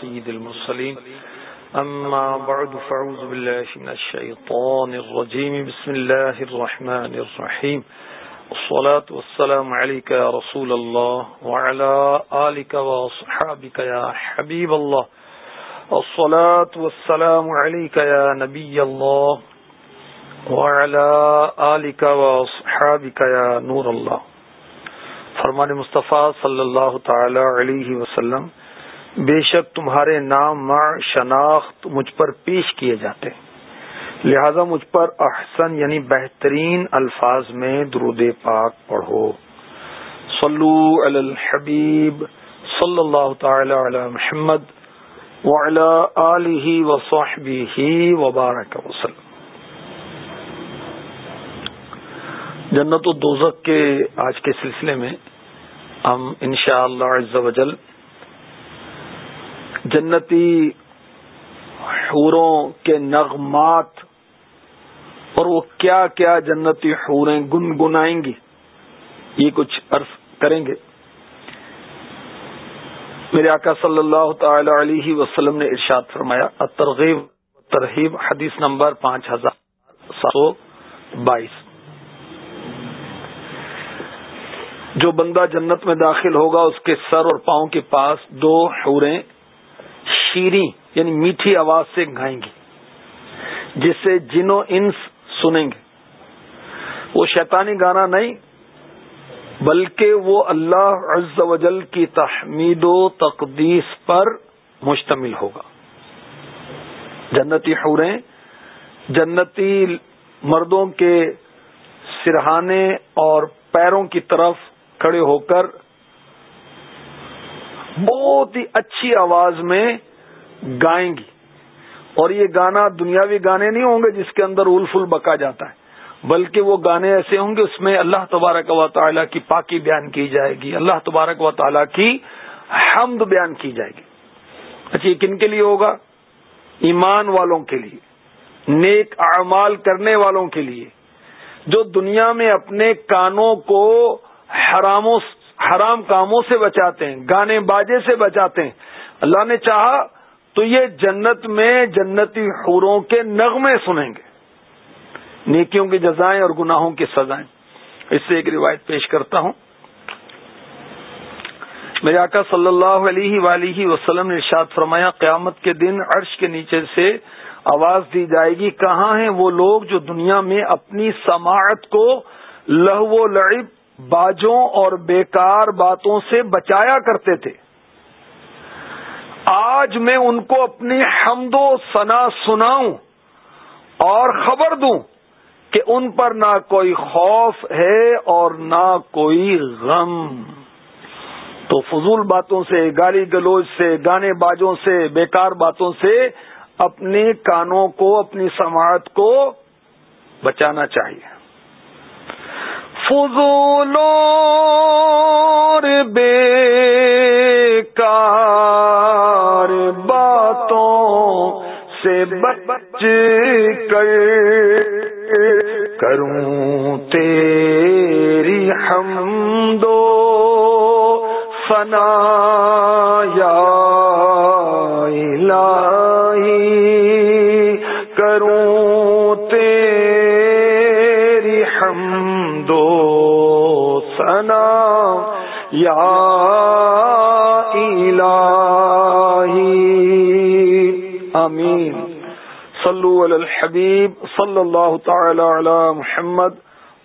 سيد المرسلين. أما بعد فعوذ بالله من الشيطان الرجيم. بسم الله الرحمن الرحيم. الصلاة والسلام عليك يا رسول الله وعلى آلك وصحابك يا حبيب الله. الصلاة والسلام عليك يا نبي الله وعلى آلك وصحابك يا نور الله. فرمان مصطفیٰ صلی اللہ تعالی علیہ وسلم بے شک تمہارے نام مع شناخت مجھ پر پیش کیے جاتے لہذا مجھ پر احسن یعنی بہترین الفاظ میں درود پاک پڑھو۔ صلو علی الحبیب صلی اللہ تعالی علی محمد وعلی آلہ وصحبہ وبارک وسلم۔ جنت و دوزک کے آج کے سلسلے میں ہم انشاء اللہ وجل جنتی حوروں کے نغمات اور وہ کیا کیا جنتی حوریں گنگنائیں گی؟ یہ کچھ عرض کریں گے۔ میرے آقا صلی اللہ تعالی علیہ وسلم نے ارشاد فرمایا ترغیب ترغیب حدیث نمبر پانچ ہزار سات سو بائیس۔ جو بندہ جنت میں داخل ہوگا، اس کے سر اور پاؤں کے پاس دو حوریں شیریں یعنی میٹھی آواز سے گائیں گی، جسے جنو انس سنیں گے۔ وہ شیطانی گانا نہیں، بلکہ وہ اللہ عز و جل کی تحمید و تقدیس پر مشتمل ہوگا۔ جنتی حوریں، جنتی مردوں کے سرہانے اور پیروں کی طرف کھڑے ہو کر بہت ہی اچھی آواز میں گائیں گی۔ اور یہ گانا دنیاوی گانے نہیں ہوں گے جس کے اندر اول فل بکا جاتا ہے، بلکہ وہ گانے ایسے ہوں گے اس میں اللہ تبارک و تعالیٰ کی پاکی بیان کی جائے گی، اللہ تبارک و تعالیٰ کی حمد بیان کی جائے گی۔ اچھا یہ کن کے لیے ہوگا؟ ایمان والوں کے لیے، نیک اعمال کرنے والوں کے لیے۔ جو دنیا میں اپنے کانوں کو حراموں، حرام کاموں سے بچاتے ہیں، گانے باجے سے بچاتے ہیں۔ اللہ نے چاہا تو یہ جنت میں جنتی حوروں کے نغمے سنیں گے۔ نیکیوں کی جزائیں اور گناہوں کی سزائیں۔ اس سے ایک روایت پیش کرتا ہوں۔ میرے آقا صلی اللہ علیہ ولیہ وسلم نے ارشاد فرمایا، قیامت کے دن عرش کے نیچے سے آواز دی جائے گی، کہاں ہیں وہ لوگ جو دنیا میں اپنی سماعت کو لہو و لعب، باجوں اور بیکار باتوں سے بچایا کرتے تھے؟ آج میں ان کو اپنی حمد و ثنا سناؤں اور خبر دوں کہ ان پر نہ کوئی خوف ہے اور نہ کوئی غم۔ تو فضول باتوں سے، گالی گلوچ سے، گانے بازوں سے، بیکار باتوں سے اپنے کانوں کو، اپنی سماعت کو بچانا چاہیے۔ فضول بے کار ہر باتوں سے بچ کر کروں تیری ہم دو فنا یا الہی کروں تیری ہم دو سنا یا الہی آمین. صلو علی الحبیب صلی اللہ تعالی علی محمد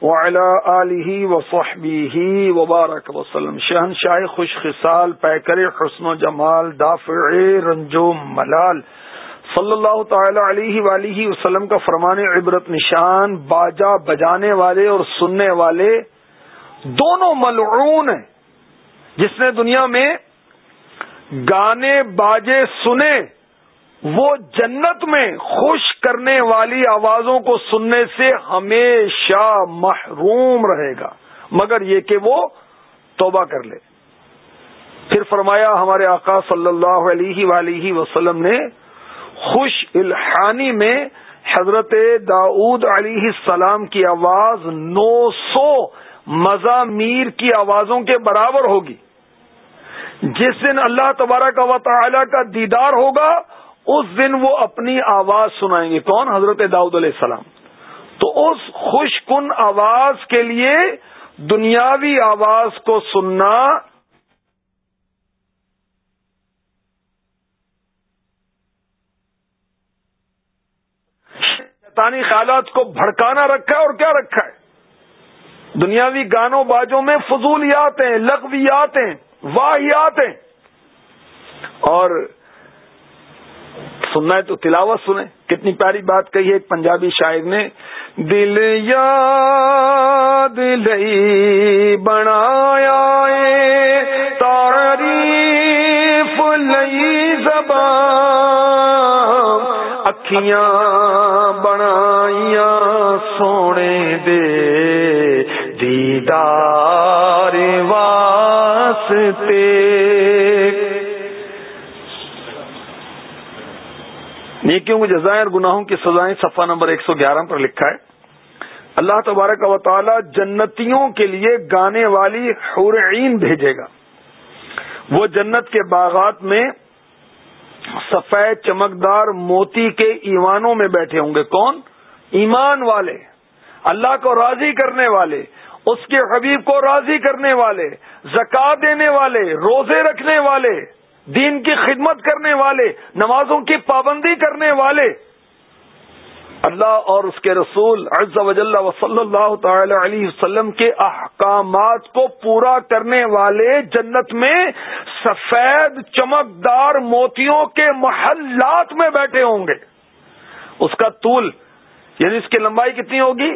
وعلی آلہ وصحبہ وبارک وسلم. شہن شاہ خوش خصال پیکر حسن و جمال، دافع رنجو ملال. صلی اللہ تعالی علیہ وآلہ وسلم کا فرمان عبرت نشان، باجا بجانے والے اور سننے والے دونوں ملعون ہیں۔ جس نے دنیا میں گانے، باجے، سنے وہ جنت میں خوش کرنے والی آوازوں کو سننے سے ہمیشہ محروم رہے گا۔ مگر یہ کہ وہ توبہ کر لے۔ پھر فرمایا ہمارے آقا صلی اللہ علیہ ولیہ وسلم نے خوش الحانی میں حضرت داود علیہ السلام کی آواز نو سو مزامیر کی آوازوں کے برابر ہوگی۔ جس دن اللہ تبارہ کا و تعالی کا دیدار ہوگا اس دن وہ اپنی آواز سنائیں گے۔ کون؟ حضرت داؤد علیہ السلام۔ تو اس خوش کن آواز کے لیے دنیاوی آواز کو سننا شیطانی خیالات کو بھڑکانا رکھا ہے اور کیا رکھا ہے؟ دنیاوی گانوں بازوں میں فضولیات ہیں لغویات ہیں واحیات ہیں اور سننا ہے تو تلاوت سنیں۔ کتنی پیاری بات کہی ہے ایک پنجابی شاعر نے۔ دل یاد لئی بنایا تعریف لئی زبان۔ اکھیاں بنائیا سونے دے۔ دیدار واسطے۔ نیکیوں کو جزائیں اور گناہوں کی سزائیں صفحہ نمبر ایک سو گیارہ پر لکھا ہے۔ اللہ تبارک و تعالی جنتیوں کے لیے گانے والی حورعین بھیجے گا۔ وہ جنت کے باغات میں سفید چمکدار موتی کے ایوانوں میں بیٹھے ہوں گے۔ کون؟ ایمان والے، اللہ کو راضی کرنے والے، اس کے حبیب کو راضی کرنے والے زکات دینے والے، روزے رکھنے والے۔ دین کی خدمت کرنے والے، نمازوں کی پابندی کرنے والے۔ اللہ اور اس کے رسول عز و جل و صلی اللہ تعالی علیہ وسلم کے احکامات کو پورا کرنے والے جنت میں سفید چمکدار موتیوں کے محلات میں بیٹھے ہوں گے۔ اس کا طول یعنی اس کی لمبائی کتنی ہوگی؟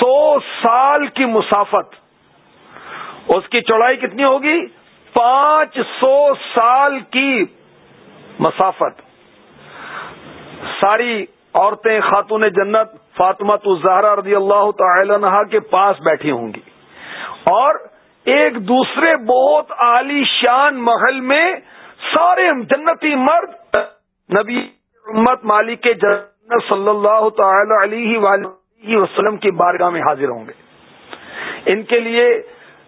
سو سال کی مسافت۔ اس کی چوڑائی کتنی ہوگی؟ پانچ سو سال کی مسافت۔ ساری عورتیں خاتون جنت، فاطمہ الزہرا رضی اللہ تعالی عنہ کے پاس بیٹھی ہوں گی۔ اور ایک دوسرے بہت عالی شان محل میں سارے جنتی مرد، نبی امت مالک جنت صلی اللہ تعالی علیہ وسلم کی بارگاہ میں حاضر ہوں گے۔ ان کے لیے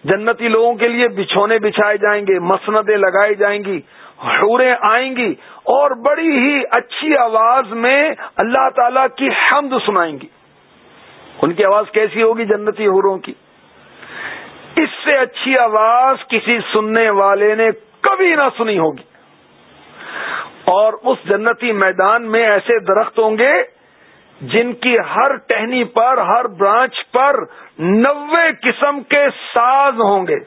جنتی لوگوں کے لیے بچھونے بچھائے جائیں گے، مسندیں لگائی جائیں گی، حوریں آئیں گی اور بڑی ہی اچھی آواز میں اللہ تعالی کی حمد سنائیں گی۔ ان کی آواز کیسی ہوگی جنتی حوروں کی؟ اس سے اچھی آواز کسی سننے والے نے کبھی نہ سنی ہوگی۔ اور اس جنتی میدان میں ایسے درخت ہوں گے جن کی ہر ٹہنی پر، ہر برانچ پر نوے قسم کے ساز ہوں گے۔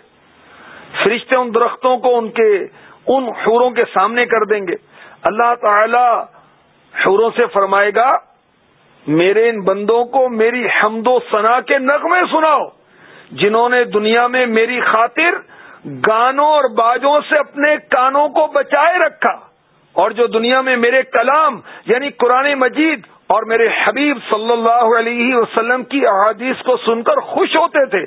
فرشتے ان درختوں کو ان کے، ان حوروں کے سامنے کر دیں گے۔ اللہ تعالی حوروں سے فرمائے گا، میرے ان بندوں کو میری حمد و ثنا کے نغمے سناؤ، جنہوں نے دنیا میں میری خاطر گانوں اور باجوں سے اپنے کانوں کو بچائے رکھا، اور جو دنیا میں میرے کلام یعنی قرآن مجید اور میرے حبیب صلی اللہ علیہ وسلم کی احادیث کو سن کر خوش ہوتے تھے۔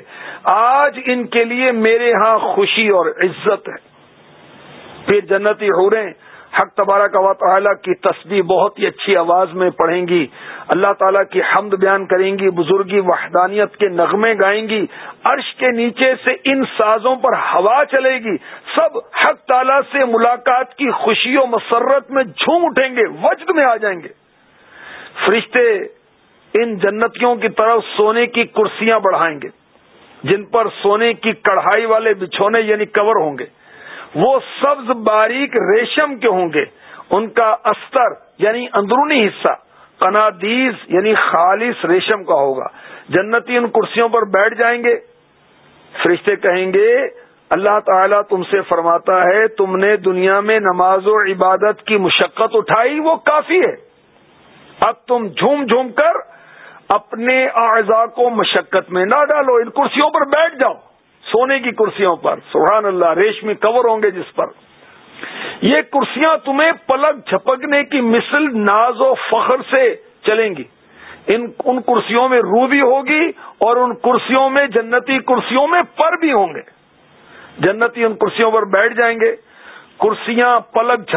آج ان کے لیے میرے ہاں خوشی اور عزت ہے۔ پھر جنتی ہو حق تبارہ کا تعالیٰ کی تصویر بہت ہی اچھی آواز میں پڑھیں گی۔ اللہ تعالیٰ کی حمد بیان کریں گی، بزرگی وحدانیت کے نغمے گائیں گی۔ عرش کے نیچے سے ان سازوں پر ہوا چلے گی۔ سب حق تعالیٰ سے ملاقات کی خوشی و مسرت میں جھوم اٹھیں گے، وجد میں آ جائیں گے۔ فرشتے ان جنتیوں کی طرف سونے کی کرسیاں بڑھائیں گے، جن پر سونے کی کڑھائی والے بچھونے یعنی کور ہوں گے۔ وہ سبز باریک ریشم کے ہوں گے، ان کا استر یعنی اندرونی حصہ، قنادیز یعنی خالص ریشم کا ہوگا۔ جنتی ان کرسیوں پر بیٹھ جائیں گے۔ فرشتے کہیں گے، اللہ تعالیٰ تم سے فرماتا ہے، تم نے دنیا میں نماز و عبادت کی مشقت اٹھائی، وہ کافی ہے۔ اب تم جھوم جھوم کر اپنے اعضاء کو مشقت میں نہ ڈالو، ان کرسیوں پر بیٹھ جاؤ۔ سونے کی کرسیوں پر، سبحان اللہ، ریشمی کور ہوں گے جس پر۔ یہ کرسیاں تمہیں پلک جھپکنے کی مثل ناز و فخر سے چلیں گی۔ ان ان کرسیوں میں روح بھی ہوگی اور ان کرسیوں میں جنتی کرسیوں میں پر بھی ہوں گے۔ جنتی ان کرسیوں پر بیٹھ جائیں گے۔ کرسیاں پلک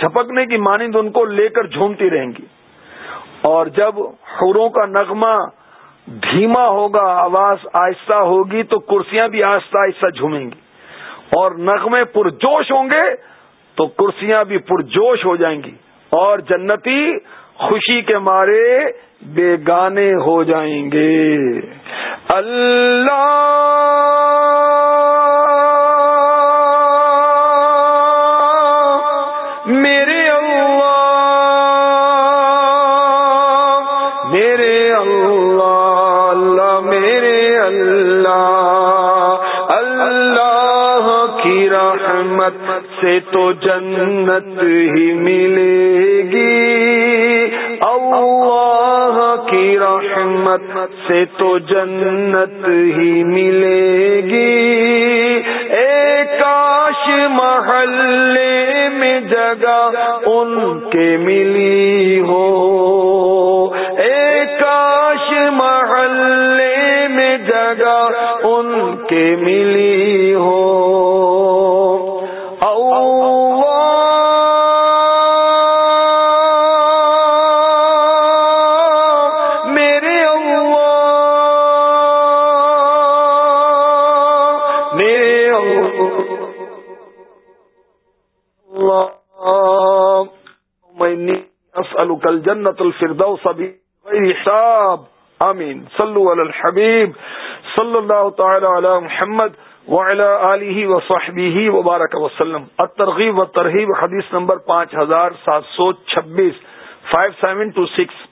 جھپکنے کی مانند ان کو لے کر جھومتی رہیں گی۔ اور جب حوروں کا نغمہ دھیما ہوگا، آواز آہستہ ہوگی، تو کرسیاں بھی آہستہ آہستہ جھومیں گی۔ اور نغمے پرجوش ہوں گے، تو کرسیاں بھی پرجوش ہو جائیں گی۔ اور جنتی خوشی کے مارے بے گانے ہو جائیں گے۔ اللہ سے تو جنت ہی ملے گی۔ اللہ کی رحمت سے تو جنت ہی ملے گی۔ ایک کاش محلے میں جگہ ان کے ملی ہو۔ ایک کاش محلے میں جگہ ان کے ملی ہو۔ کل جنت الفردو سبھی حساب۔ امین صلو علی الحبیب۔ صلی اللہ تعالی علی محمد علیہ و صحبی وبارک وسلم۔ الترغیب و ترغیب حدیث نمبر پانچ ہزار سات سو چھبیس۔ فائیو سیون ٹو سکس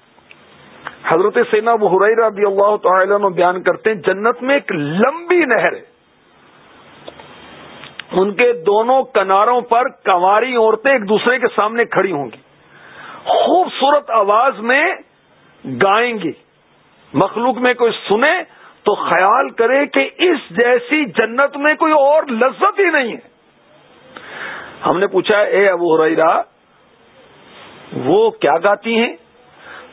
حضرت سینا بحر رضی اللہ تعالی نے بیان کرتے ہیں، جنت میں ایک لمبی نہر ہے۔ ان کے دونوں کناروں پر کنواری عورتیں ایک دوسرے کے سامنے کھڑی ہوں گی۔ خوبصورت آواز میں گائیں گی۔ مخلوق میں کوئی سنے تو خیال کرے کہ اس جیسی جنت میں کوئی اور لذت ہی نہیں ہے۔ ہم نے پوچھا، اے ابو ریرا وہ کیا گاتی ہیں؟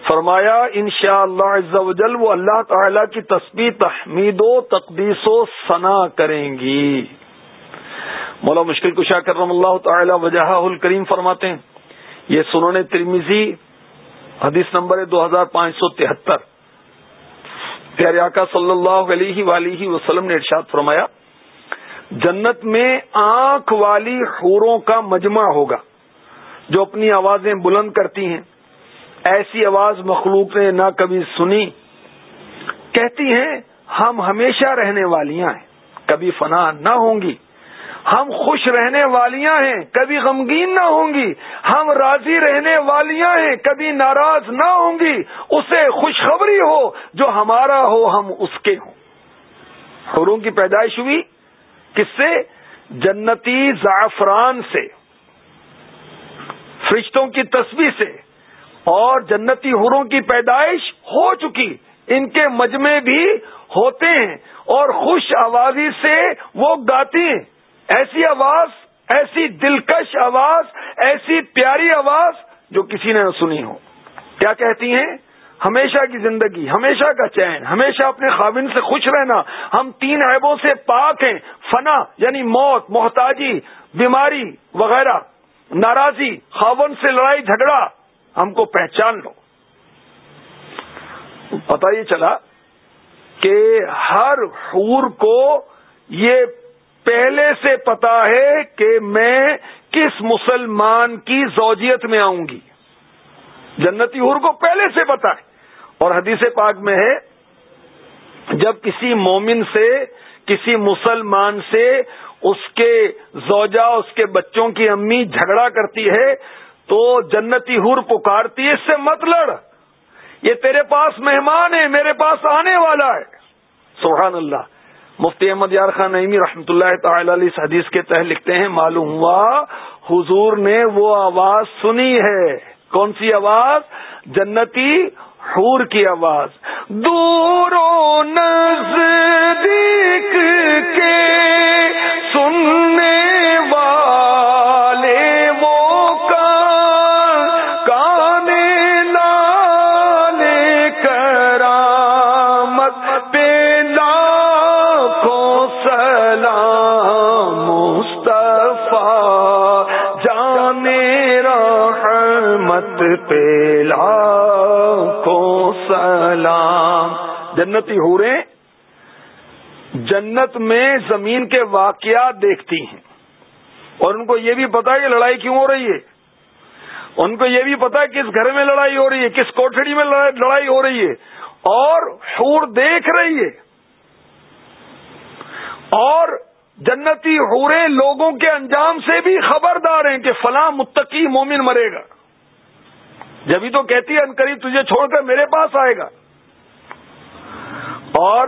فرمایا ان شاء اللہ وہ اللہ تعالی کی تسبیح، تحمید و تقدیس و ثنا کریں گی۔ مولا مشکل کشا کرم اللہ تعالی وجہ الکریم فرماتے ہیں۔ یہ سنونے ترمیزی حدیث نمبر دو ہزار پانچ سو تہتر۔ پیارے آقا صلی اللہ علیہ ولیہ وسلم نے ارشاد فرمایا، جنت میں آنکھ والی حوروں کا مجمع ہوگا، جو اپنی آوازیں بلند کرتی ہیں۔ ایسی آواز مخلوق نے نہ کبھی سنی۔ کہتی ہیں، ہم ہمیشہ رہنے والیاں ہیں، کبھی فنا نہ ہوں گی۔ ہم خوش رہنے والیاں ہیں، کبھی غمگین نہ ہوں گی۔ ہم راضی رہنے والیاں ہیں، کبھی ناراض نہ ہوں گی۔ اسے خوشخبری ہو جو ہمارا ہو، ہم اس کے ہوں۔ حوروں کی پیدائش ہوئی۔ کس سے؟ جنتی زعفران سے۔ فرشتوں کی تصویر سے۔ اور جنتی حوروں کی پیدائش ہو چکی۔ ان کے مجمے بھی ہوتے ہیں۔ اور خوش آوازی سے وہ گاتی ہیں۔ ایسی آواز، ایسی دلکش آواز، ایسی پیاری آواز جو کسی نے نہ سنی ہو۔ کیا کہتی ہیں؟ ہمیشہ کی زندگی، ہمیشہ کا چین، ہمیشہ اپنے خاوند سے خوش رہنا۔ ہم تین عیبوں سے پاک ہیں۔ فنا یعنی موت، محتاجی، بیماری وغیرہ۔ ناراضی خاون سے لڑائی، جھگڑا۔ ہم کو پہچان لو۔ پتا یہ چلا کہ ہر حور کو یہ پہلے سے پتا ہے کہ میں کس مسلمان کی زوجیت میں آؤں گی۔ جنتی ہور کو پہلے سے پتا ہے۔ اور حدیث پاک میں ہے، جب کسی مومن سے، کسی مسلمان سے اس کے زوجہ، اس کے بچوں کی امی جھگڑا کرتی ہے، تو جنتی ہور پکارتی ہے، اس سے مت لڑ۔ یہ تیرے پاس مہمان ہے، میرے پاس آنے والا ہے۔ سبحان اللہ۔ مفتی احمد یار خان نعیمی رحمۃ اللہ تعالی علیہ حدیث کے تحت لکھتے ہیں، معلوم ہوا حضور نے وہ آواز سنی ہے۔ کون سی آواز؟ جنتی حور کی آواز۔ دور و نزدیک کے جنتی ہورے جنت میں زمین کے واقعات دیکھتی ہیں۔ اور ان کو یہ بھی پتا کہ لڑائی کیوں ہو رہی ہے۔ ان کو یہ بھی پتا کس گھر میں لڑائی ہو رہی ہے، کس کوٹڑی میں لڑائی ہو رہی ہے۔ اور حور دیکھ رہی ہے۔ اور جنتی حورے لوگوں کے انجام سے بھی خبردار ہیں کہ فلاں متقی مومن مرے گا۔ جبھی تو کہتی ہے، انکری تجھے چھوڑ کر میرے پاس آئے گا۔ اور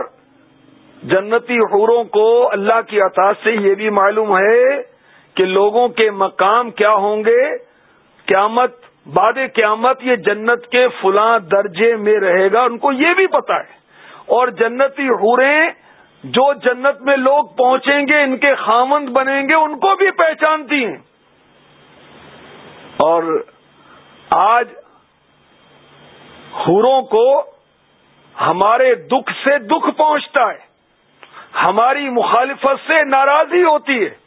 جنتی حوروں کو اللہ کی عطا سے یہ بھی معلوم ہے کہ لوگوں کے مقام کیا ہوں گے؟ قیامت، بعد قیامت یہ جنت کے فلاں درجے میں رہے گا، ان کو یہ بھی پتا ہے۔ اور جنتی حوریں جو جنت میں لوگ پہنچیں گے، ان کے خامند بنیں گے، ان کو بھی پہچانتی ہیں۔ اور آج حوروں کو ہمارے دکھ سے دکھ پہنچتا ہے۔ ہماری مخالفت سے ناراضی ہوتی ہے۔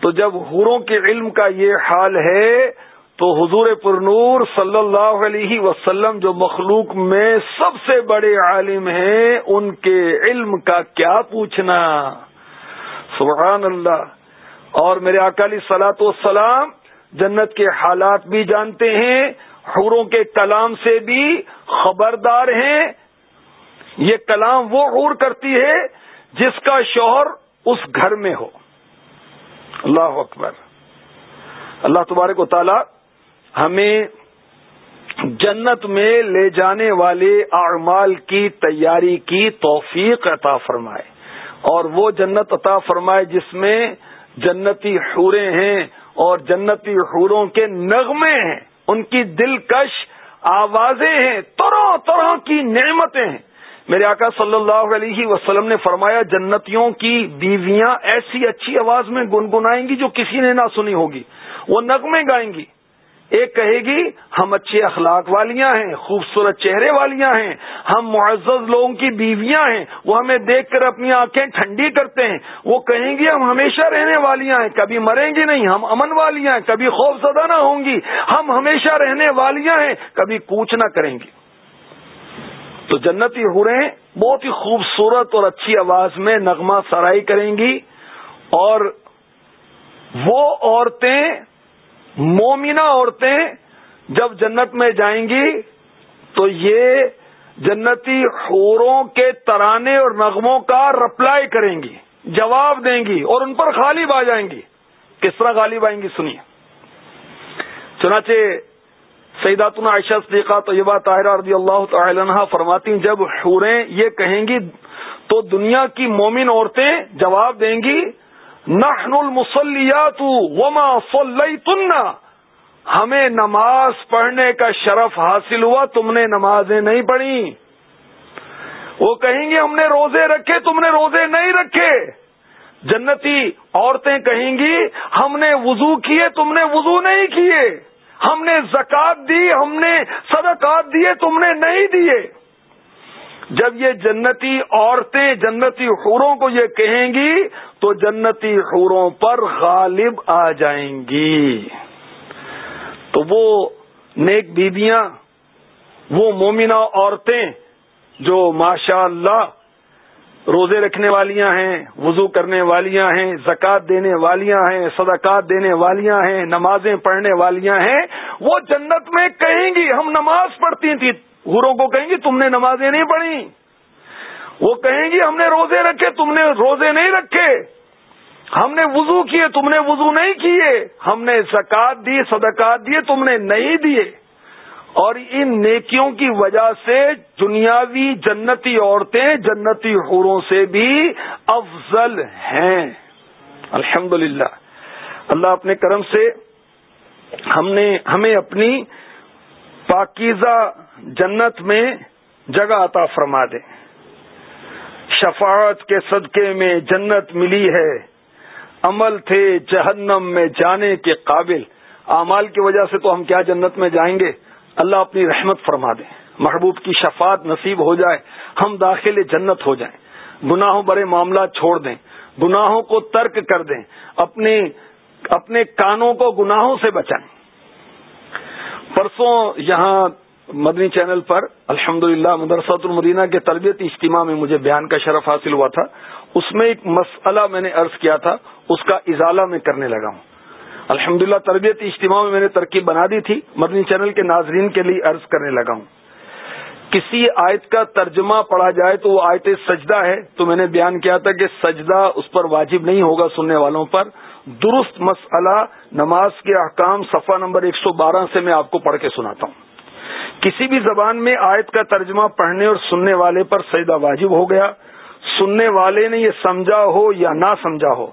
تو جب حوروں کے علم کا یہ حال ہے، تو حضور پر نور صلی اللہ علیہ وسلم جو مخلوق میں سب سے بڑے عالم ہیں، ان کے علم کا کیا پوچھنا؟ سبحان اللہ۔ اور میرے اکالی سلاط والسلام، جنت کے حالات بھی جانتے ہیں، حوروں کے کلام سے بھی خبردار ہیں۔ یہ کلام وہ حور کرتی ہے جس کا شوہر اس گھر میں ہو۔ اللہ اکبر۔ اللہ تبارک و تعالی ہمیں جنت میں لے جانے والے اعمال کی تیاری کی توفیق عطا فرمائے۔ اور وہ جنت عطا فرمائے جس میں جنتی حوریں ہیں اور جنتی حوروں کے نغمے ہیں۔ ان کی دلکش آوازیں ہیں، طرح طرح کی نعمتیں ہیں۔ میرے آقا صلی اللہ علیہ وسلم نے فرمایا، جنتیوں کی بیویاں ایسی اچھی آواز میں گنگنائیں گی جو کسی نے نہ سنی ہوگی۔ وہ نغمے گائیں گی۔ ایک کہے گی، ہم اچھے اخلاق والیاں ہیں، خوبصورت چہرے والیاں ہیں، ہم معزز لوگوں کی بیویاں ہیں، وہ ہمیں دیکھ کر اپنی آنکھیں ٹھنڈی کرتے ہیں۔ وہ کہیں گی، ہم ہمیشہ رہنے والیاں ہیں، کبھی مریں گی نہیں، ہم امن والیاں ہیں، کبھی خوف زدہ نہ ہوں گی، ہم ہمیشہ رہنے والیاں ہیں، کبھی کوچ نہ کریں گی۔ تو جنتی ہوریں بہت ہی خوبصورت اور اچھی آواز میں نغمہ سرائی کریں گی اور وہ عورتیں، مومنہ عورتیں جب جنت میں جائیں گی تو یہ جنتی حوروں کے ترانے اور نغموں کا رپلائی کریں گی، جواب دیں گی اور ان پر غالب آ جائیں گی۔ کس طرح غالب آئیں گی؟ سنیے۔ چنانچہ سیداتنا عائشہ صدیقہ طیبہ طاہرہ رضی اللہ تعالی عنہ فرماتی جب حوریں یہ کہیں گی تو دنیا کی مومن عورتیں جواب دیں گی، نحن المسلیات وما صلیتن۔ ہمیں نماز پڑھنے کا شرف حاصل ہوا، تم نے نمازیں نہیں پڑھی۔ وہ کہیں گے، ہم نے روزے رکھے، تم نے روزے نہیں رکھے۔ جنتی عورتیں کہیں گی، ہم نے وضو کیے، تم نے وضو نہیں کیے۔ ہم نے زکات دی، ہم نے صدقات دیے، تم نے نہیں دیے۔ جب یہ جنتی عورتیں جنتی حوروں کو یہ کہیں گی، تو جنتی حوروں پر غالب آ جائیں گی۔ تو وہ نیک بیبیاں وہ مومنہ عورتیں جو ماشاء اللہ روزے رکھنے والیاں ہیں، وضو کرنے والیاں ہیں، زکات دینے والیاں ہیں، صدقات دینے والیاں ہیں، نمازیں پڑھنے والیاں ہیں، وہ جنت میں کہیں گی۔ ہم نماز پڑھتی تھی حوروں کو کہیں گی، تم نے نمازیں نہیں پڑھی۔ وہ کہیں گی، ہم نے روزے رکھے، تم نے روزے نہیں رکھے۔ ہم نے وضو کیے، تم نے وضو نہیں کیے۔ ہم نے زکات دی، صدقات دیے، تم نے نہیں دیے۔ اور ان نیکیوں کی وجہ سے دنیاوی جنتی عورتیں جنتی حوروں سے بھی افضل ہیں۔ الحمد اللہ اپنے کرم سے ہم نے ہمیں اپنی پاکیزہ جنت میں جگہ عطا فرما دے۔ شفاعت کے صدقے میں جنت ملی ہے۔ عمل تھے جہنم میں جانے کے قابل۔ اعمال کی وجہ سے تو ہم کیا جنت میں جائیں گے؟ اللہ اپنی رحمت فرما دے۔ محبوب کی شفاعت نصیب ہو جائے، ہم داخل جنت ہو جائیں۔ گناہوں برے معاملات چھوڑ دیں، گناہوں کو ترک کر دیں، اپنے اپنے کانوں کو گناہوں سے بچائیں۔ پرسوں یہاں مدنی چینل پر الحمد للہ مدرسۃ المدینہ کے تربیتی اجتماع میں مجھے بیان کا شرف حاصل ہوا تھا۔ اس میں ایک مسئلہ میں نے عرض کیا تھا، اس کا ازالہ میں کرنے لگا ہوں۔ الحمد للہ تربیت اجتماع میں میں نے ترکیب بنا دی تھی، مدنی چینل کے ناظرین کے لیے عرض کرنے لگا ہوں۔ کسی آیت کا ترجمہ پڑھا جائے تو وہ آیت سجدہ ہے۔ تو میں نے بیان کیا تھا کہ سجدہ اس پر واجب نہیں ہوگا سننے والوں پر۔ درست مسئلہ نماز کے احکام، صفحہ نمبر ایک سو بارہ سے میں آپ کو پڑھ کے سناتا ہوں۔ کسی بھی زبان میں آیت کا ترجمہ پڑھنے اور سننے والے پر سجدہ واجب ہو گیا۔ سننے والے نے یہ سمجھا ہو یا نہ سمجھا ہو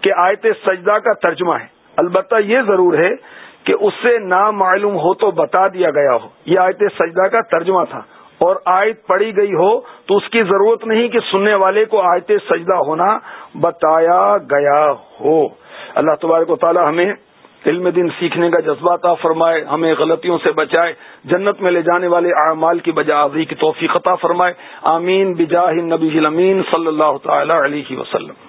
کہ آیت سجدہ کا ترجمہ ہے۔ البتہ یہ ضرور ہے کہ اس سے نہ معلوم ہو تو بتا دیا گیا ہو۔ یہ آیت سجدہ کا ترجمہ تھا۔ اور آیت پڑی گئی ہو تو اس کی ضرورت نہیں کہ سننے والے کو آیت سجدہ ہونا بتایا گیا ہو۔ اللہ تبارک و تعالی ہمیں علم دن سیکھنے کا جذبات فرمائے، ہمیں غلطیوں سے بچائے، جنت میں لے جانے والے اعمال کی بجا کی توفیق عطا فرمائے۔ آمین، بجاہ نبی امین صلی اللہ تعالی علیہ وسلم۔